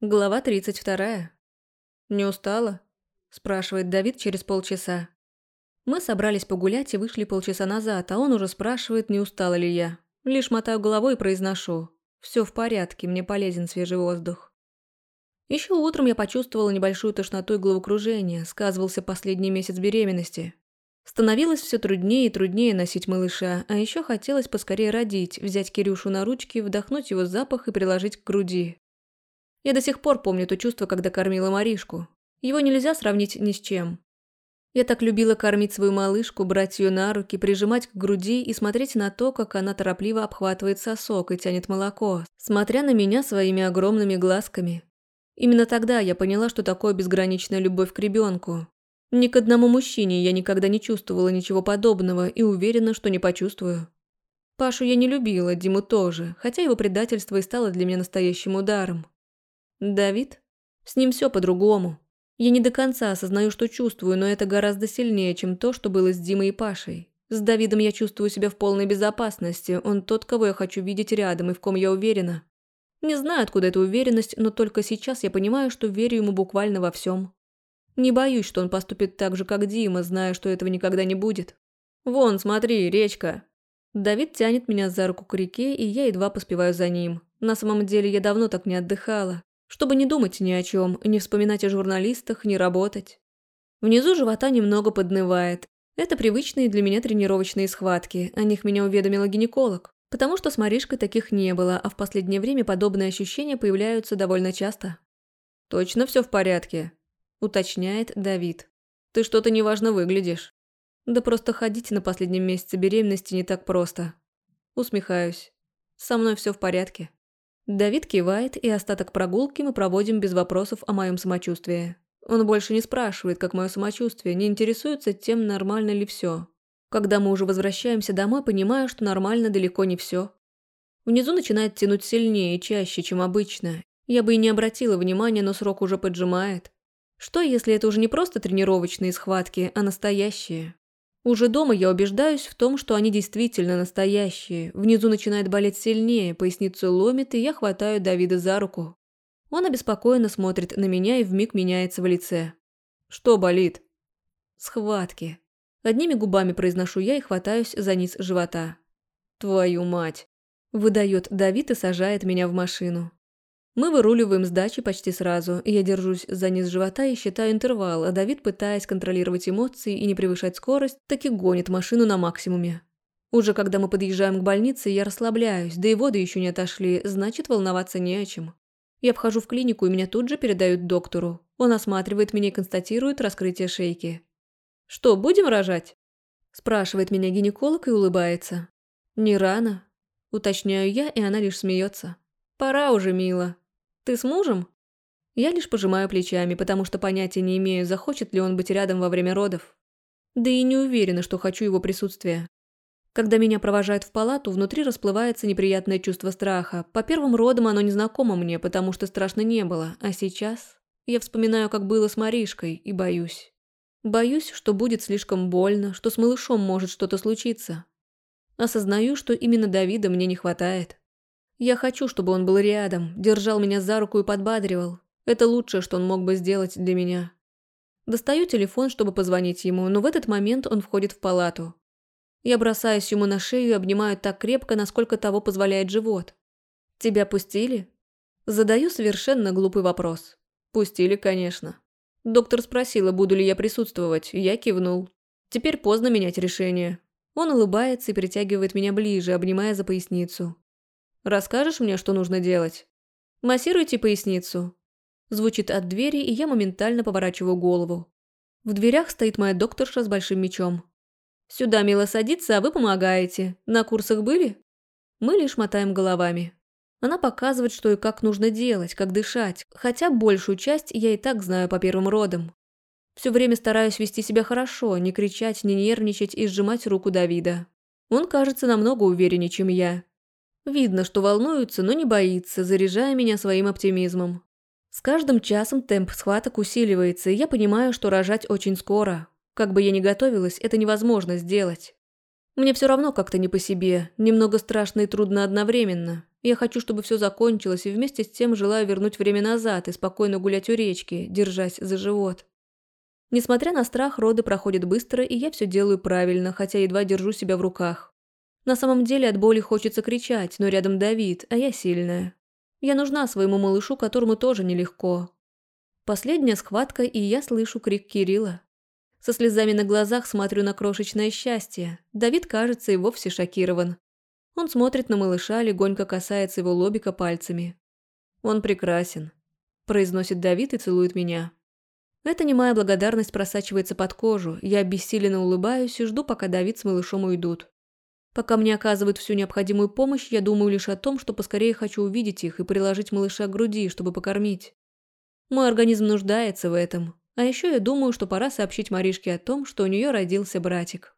Глава 32. «Не устала?» – спрашивает Давид через полчаса. Мы собрались погулять и вышли полчаса назад, а он уже спрашивает, не устала ли я. Лишь мотаю головой и произношу. Все в порядке, мне полезен свежий воздух. Еще утром я почувствовала небольшую тошноту и головокружение, сказывался последний месяц беременности. Становилось все труднее и труднее носить малыша, а еще хотелось поскорее родить, взять Кирюшу на ручки, вдохнуть его запах и приложить к груди. Я до сих пор помню то чувство, когда кормила Маришку. Его нельзя сравнить ни с чем. Я так любила кормить свою малышку, брать ее на руки, прижимать к груди и смотреть на то, как она торопливо обхватывает сосок и тянет молоко, смотря на меня своими огромными глазками. Именно тогда я поняла, что такое безграничная любовь к ребенку. Ни к одному мужчине я никогда не чувствовала ничего подобного и уверена, что не почувствую. Пашу я не любила, Диму тоже, хотя его предательство и стало для меня настоящим ударом. Давид? С ним все по-другому. Я не до конца осознаю, что чувствую, но это гораздо сильнее, чем то, что было с Димой и Пашей. С Давидом я чувствую себя в полной безопасности, он тот, кого я хочу видеть рядом и в ком я уверена. Не знаю, откуда эта уверенность, но только сейчас я понимаю, что верю ему буквально во всем. Не боюсь, что он поступит так же, как Дима, зная, что этого никогда не будет. «Вон, смотри, речка!» Давид тянет меня за руку к реке, и я едва поспеваю за ним. На самом деле, я давно так не отдыхала чтобы не думать ни о чем, не вспоминать о журналистах, не работать. Внизу живота немного поднывает. Это привычные для меня тренировочные схватки, о них меня уведомила гинеколог. Потому что с Маришкой таких не было, а в последнее время подобные ощущения появляются довольно часто. «Точно все в порядке?» – уточняет Давид. «Ты что-то неважно выглядишь». «Да просто ходить на последнем месяце беременности не так просто». Усмехаюсь. «Со мной все в порядке». Давид кивает, и остаток прогулки мы проводим без вопросов о моем самочувствии. Он больше не спрашивает, как мое самочувствие, не интересуется тем, нормально ли все. Когда мы уже возвращаемся домой, понимаю, что нормально далеко не все. Внизу начинает тянуть сильнее и чаще, чем обычно. Я бы и не обратила внимания, но срок уже поджимает. Что, если это уже не просто тренировочные схватки, а настоящие? Уже дома я убеждаюсь в том, что они действительно настоящие. Внизу начинает болеть сильнее, поясницу ломит, и я хватаю Давида за руку. Он обеспокоенно смотрит на меня и вмиг меняется в лице. «Что болит?» «Схватки». Одними губами произношу я и хватаюсь за низ живота. «Твою мать!» Выдает Давид и сажает меня в машину. Мы выруливаем с дачи почти сразу, я держусь за низ живота и считаю интервал, а Давид, пытаясь контролировать эмоции и не превышать скорость, таки гонит машину на максимуме. Уже когда мы подъезжаем к больнице, я расслабляюсь, да и воды еще не отошли, значит, волноваться не о чем. Я вхожу в клинику, и меня тут же передают доктору. Он осматривает меня и констатирует раскрытие шейки. «Что, будем рожать?» Спрашивает меня гинеколог и улыбается. «Не рано», – уточняю я, и она лишь смеется. «Пора уже, мила. Ты с мужем?» Я лишь пожимаю плечами, потому что понятия не имею, захочет ли он быть рядом во время родов. Да и не уверена, что хочу его присутствия. Когда меня провожают в палату, внутри расплывается неприятное чувство страха. По первым родам оно незнакомо мне, потому что страшно не было. А сейчас я вспоминаю, как было с Маришкой, и боюсь. Боюсь, что будет слишком больно, что с малышом может что-то случиться. Осознаю, что именно Давида мне не хватает. Я хочу, чтобы он был рядом, держал меня за руку и подбадривал. Это лучшее, что он мог бы сделать для меня. Достаю телефон, чтобы позвонить ему, но в этот момент он входит в палату. Я бросаюсь ему на шею и обнимаю так крепко, насколько того позволяет живот. «Тебя пустили?» Задаю совершенно глупый вопрос. «Пустили, конечно». Доктор спросила, буду ли я присутствовать, я кивнул. Теперь поздно менять решение. Он улыбается и притягивает меня ближе, обнимая за поясницу. Расскажешь мне, что нужно делать? Массируйте поясницу. Звучит от двери, и я моментально поворачиваю голову. В дверях стоит моя докторша с большим мечом. Сюда мило садится, а вы помогаете. На курсах были? Мы лишь мотаем головами. Она показывает, что и как нужно делать, как дышать, хотя большую часть я и так знаю по первым родам. Все время стараюсь вести себя хорошо, не кричать, не нервничать и сжимать руку Давида. Он кажется намного увереннее, чем я. Видно, что волнуется, но не боится, заряжая меня своим оптимизмом. С каждым часом темп схваток усиливается, и я понимаю, что рожать очень скоро. Как бы я ни готовилась, это невозможно сделать. Мне все равно как-то не по себе, немного страшно и трудно одновременно. Я хочу, чтобы все закончилось, и вместе с тем желаю вернуть время назад и спокойно гулять у речки, держась за живот. Несмотря на страх, роды проходят быстро, и я все делаю правильно, хотя едва держу себя в руках. На самом деле от боли хочется кричать, но рядом Давид, а я сильная. Я нужна своему малышу, которому тоже нелегко. Последняя схватка, и я слышу крик Кирилла. Со слезами на глазах смотрю на крошечное счастье. Давид, кажется, и вовсе шокирован. Он смотрит на малыша, легонько касается его лобика пальцами. «Он прекрасен», – произносит Давид и целует меня. Эта немая благодарность просачивается под кожу, я обессиленно улыбаюсь и жду, пока Давид с малышом уйдут. Пока мне оказывают всю необходимую помощь, я думаю лишь о том, что поскорее хочу увидеть их и приложить малыша к груди, чтобы покормить. Мой организм нуждается в этом. А еще я думаю, что пора сообщить Маришке о том, что у нее родился братик.